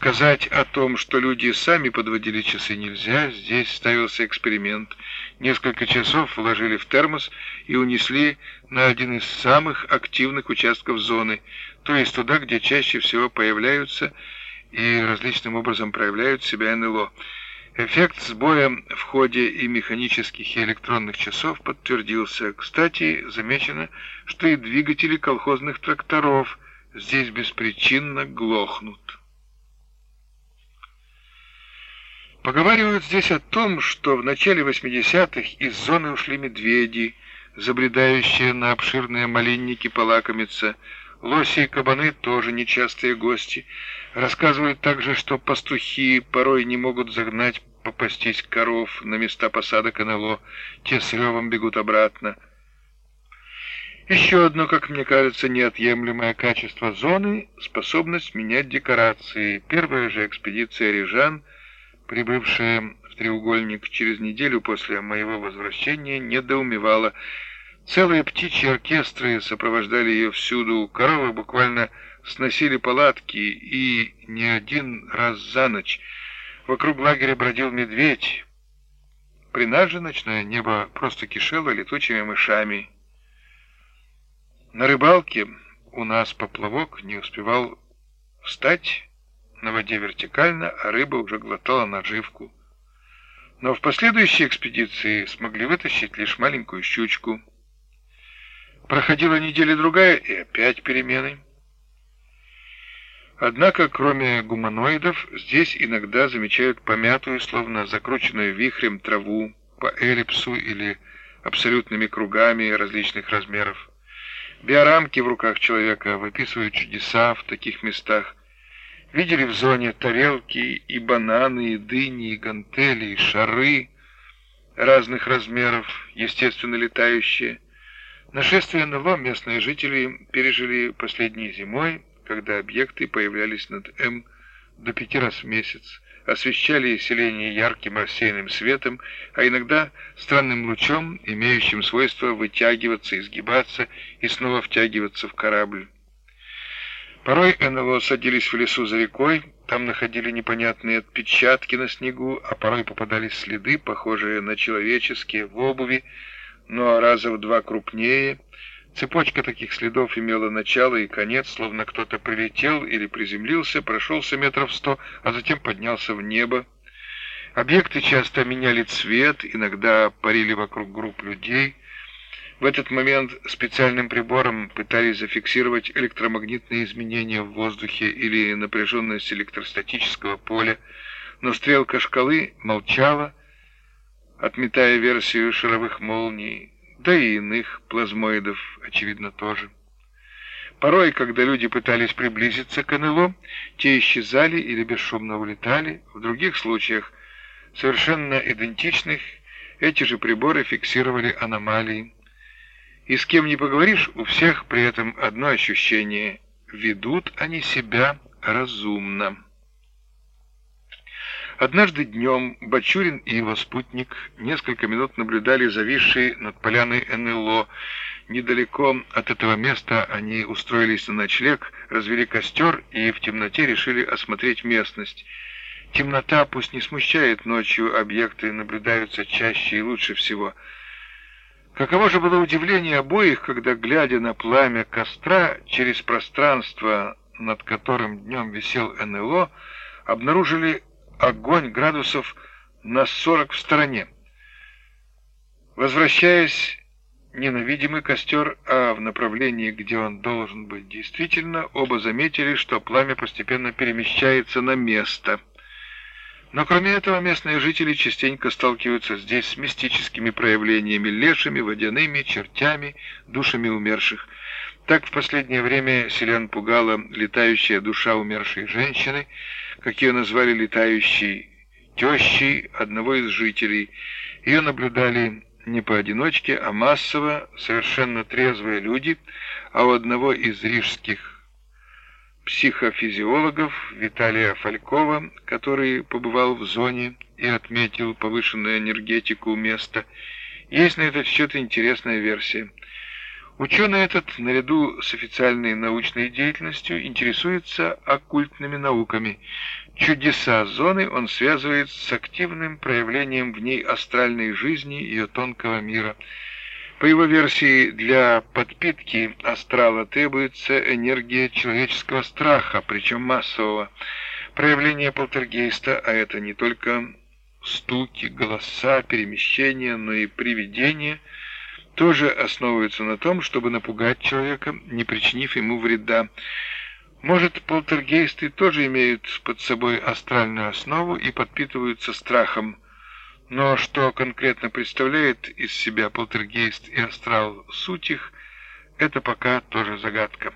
Сказать о том, что люди сами подводили часы нельзя, здесь ставился эксперимент. Несколько часов вложили в термос и унесли на один из самых активных участков зоны, то есть туда, где чаще всего появляются и различным образом проявляют себя НЛО. Эффект сбоя в ходе и механических, и электронных часов подтвердился. Кстати, замечено, что и двигатели колхозных тракторов здесь беспричинно глохнут. Поговаривают здесь о том, что в начале 80-х из зоны ушли медведи, забредающие на обширные малинники полакомиться. Лоси и кабаны тоже нечастые гости. Рассказывают также, что пастухи порой не могут загнать попастись коров на места посадок НЛО. Те с ревом бегут обратно. Еще одно, как мне кажется, неотъемлемое качество зоны — способность менять декорации. Первая же экспедиция «Рижан» — прибывшая в треугольник через неделю после моего возвращения, недоумевала. Целые птичьи оркестры сопровождали ее всюду, коровы буквально сносили палатки, и не один раз за ночь вокруг лагеря бродил медведь. При нас ночное небо просто кишело летучими мышами. На рыбалке у нас поплавок не успевал встать, на воде вертикально, а рыба уже глотала наживку. Но в последующей экспедиции смогли вытащить лишь маленькую щучку. Проходила неделя-другая, и опять перемены. Однако, кроме гуманоидов, здесь иногда замечают помятую, словно закрученную вихрем траву по эллипсу или абсолютными кругами различных размеров. Биорамки в руках человека выписывают чудеса в таких местах, Видели в зоне тарелки и бананы, и дыни, и гантели, и шары разных размеров, естественно летающие. Нашествие НЛО местные жители пережили последней зимой, когда объекты появлялись над М до пяти раз в месяц, освещали селение ярким рассеянным светом, а иногда странным лучом, имеющим свойство вытягиваться, изгибаться и снова втягиваться в корабль. Порой НЛО садились в лесу за рекой, там находили непонятные отпечатки на снегу, а порой попадались следы, похожие на человеческие, в обуви, но раза в два крупнее. Цепочка таких следов имела начало и конец, словно кто-то прилетел или приземлился, прошелся метров сто, а затем поднялся в небо. Объекты часто меняли цвет, иногда парили вокруг групп людей — в этот момент специальным прибором пытались зафиксировать электромагнитные изменения в воздухе или напряженность электростатического поля, но стрелка шкалы молчала, отметая версию шаровых молний, да и иных плазмоидов, очевидно, тоже. Порой, когда люди пытались приблизиться к НЛО, те исчезали или бесшумно улетали. В других случаях, совершенно идентичных, эти же приборы фиксировали аномалии. И с кем не поговоришь, у всех при этом одно ощущение – ведут они себя разумно. Однажды днем Бачурин и его спутник несколько минут наблюдали зависший над поляной НЛО. Недалеко от этого места они устроились на ночлег, развели костер и в темноте решили осмотреть местность. Темнота пусть не смущает, ночью объекты наблюдаются чаще и лучше всего – Каково же было удивление обоих, когда, глядя на пламя костра через пространство, над которым днем висел НЛО, обнаружили огонь градусов на 40 в стороне. Возвращаясь не на видимый костер, а в направлении, где он должен быть действительно, оба заметили, что пламя постепенно перемещается на место – но кроме этого местные жители частенько сталкиваются здесь с мистическими проявлениями, лешими, водяными, чертями, душами умерших. Так в последнее время селян пугала летающая душа умершей женщины, как ее назвали летающей тещей одного из жителей. Ее наблюдали не поодиночке, а массово, совершенно трезвые люди, а у одного из рижских психофизиологов Виталия Фалькова, который побывал в зоне и отметил повышенную энергетику места, есть на этот счет интересная версия. Ученый этот, наряду с официальной научной деятельностью, интересуется оккультными науками. Чудеса зоны он связывает с активным проявлением в ней астральной жизни ее тонкого мира. По его версии, для подпитки астрала требуется энергия человеческого страха, причем массового. Проявление полтергейста, а это не только стуки, голоса, перемещения, но и привидения – тоже основываются на том, чтобы напугать человека, не причинив ему вреда. Может, полтергейсты тоже имеют под собой астральную основу и подпитываются страхом. Но что конкретно представляет из себя полтергейст и астрал суть их, это пока тоже загадка.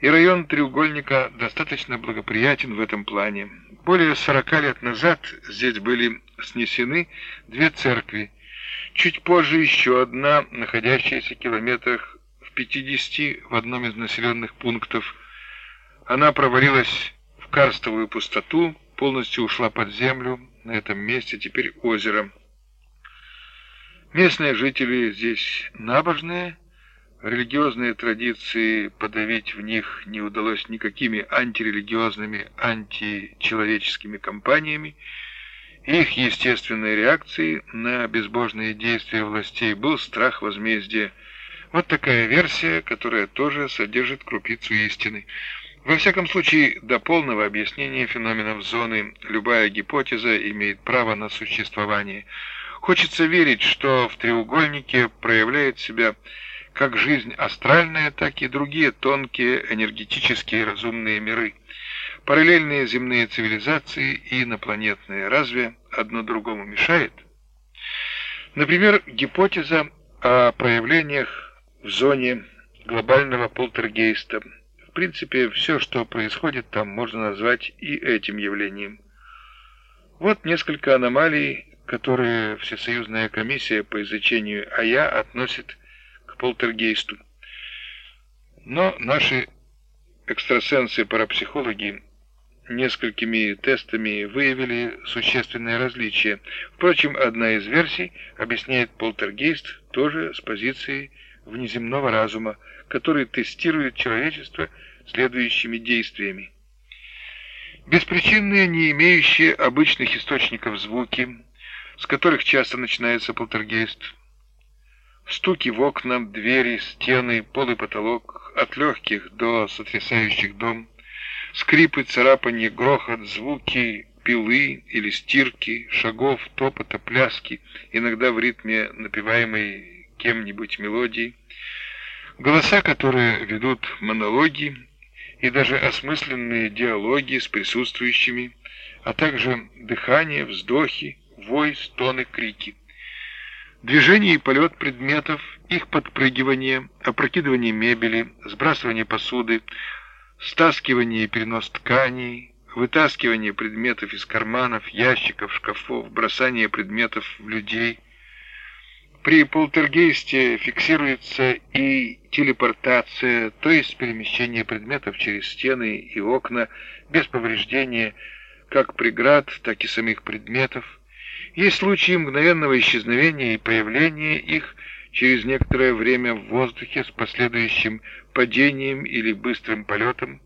И район треугольника достаточно благоприятен в этом плане. Более 40 лет назад здесь были снесены две церкви, Чуть позже еще одна, находящаяся в километрах в 50 в одном из населенных пунктов. Она провалилась в карстовую пустоту, полностью ушла под землю. На этом месте теперь озеро. Местные жители здесь набожные, религиозные традиции подавить в них не удалось никакими антирелигиозными, античеловеческими кампаниями, их естественной реакцией на безбожные действия властей был страх возмездия. Вот такая версия, которая тоже содержит крупицу истины. Во всяком случае, до полного объяснения феноменов зоны любая гипотеза имеет право на существование. Хочется верить, что в треугольнике проявляет себя как жизнь астральная, так и другие тонкие энергетические разумные миры параллельные земные цивилизации и инопланетные. Разве одно другому мешает? Например, гипотеза о проявлениях в зоне глобального полтергейста. Принципе, все, что происходит там, можно назвать и этим явлением. Вот несколько аномалий, которые Всесоюзная комиссия по изучению АЯ относит к полтергейсту. Но наши экстрасенсы-парапсихологи несколькими тестами выявили существенные различия. Впрочем, одна из версий объясняет полтергейст тоже с позиции внеземного разума, который тестирует человечество следующими действиями. Беспричинные, не имеющие обычных источников звуки, с которых часто начинается полтергейст, стуки в окна, двери, стены, пол и потолок, от легких до сотрясающих дом – Скрипы, царапанье, грохот, звуки пилы или стирки, шагов, топота, пляски, иногда в ритме напеваемой кем-нибудь мелодии. Голоса, которые ведут монологи и даже осмысленные диалоги с присутствующими, а также дыхание, вздохи, вой, стоны, крики. Движение и полет предметов, их подпрыгивание, опрокидывание мебели, сбрасывание посуды, стаскивание и перенос тканей, вытаскивание предметов из карманов, ящиков, шкафов, бросание предметов в людей. При полтергейсте фиксируется и телепортация, то есть перемещение предметов через стены и окна без повреждения как преград, так и самих предметов. Есть случаи мгновенного исчезновения и появления их через некоторое время в воздухе с последующим падением или быстрым полетом,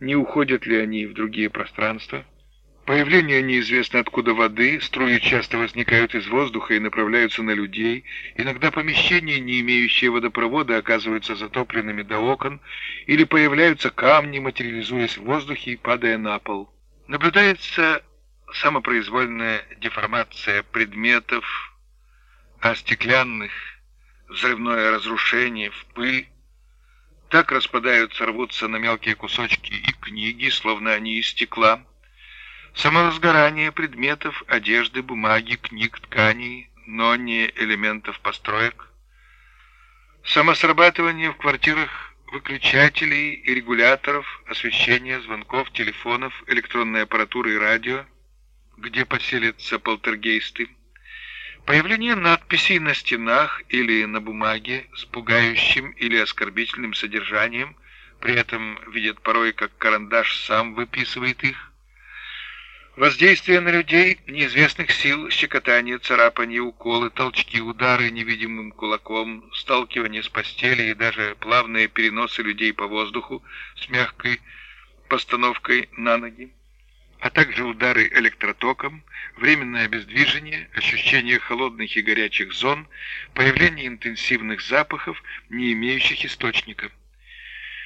не уходят ли они в другие пространства. Появление неизвестно откуда воды, струи часто возникают из воздуха и направляются на людей. Иногда помещения, не имеющие водопровода, оказываются затопленными до окон, или появляются камни, материализуясь в воздухе и падая на пол. Наблюдается самопроизвольная деформация предметов, а стеклянных взрывное разрушение в пыль. Так распадаются, рвутся на мелкие кусочки и книги, словно они из стекла. Саморазгорание предметов, одежды, бумаги, книг, тканей, но не элементов построек. Самосрабатывание в квартирах выключателей и регуляторов, освещения, звонков, телефонов, электронной аппаратуры и радио, где поселятся полтергейсты. Появление надписей на стенах или на бумаге с пугающим или оскорбительным содержанием, при этом видят порой, как карандаш сам выписывает их. Воздействие на людей неизвестных сил, щекотание, царапание, уколы, толчки, удары невидимым кулаком, сталкивание с постели и даже плавные переносы людей по воздуху с мягкой постановкой на ноги, а также удары электротоком, временное обездвижение, ощущение холодных и горячих зон, появление интенсивных запахов, не имеющих источника –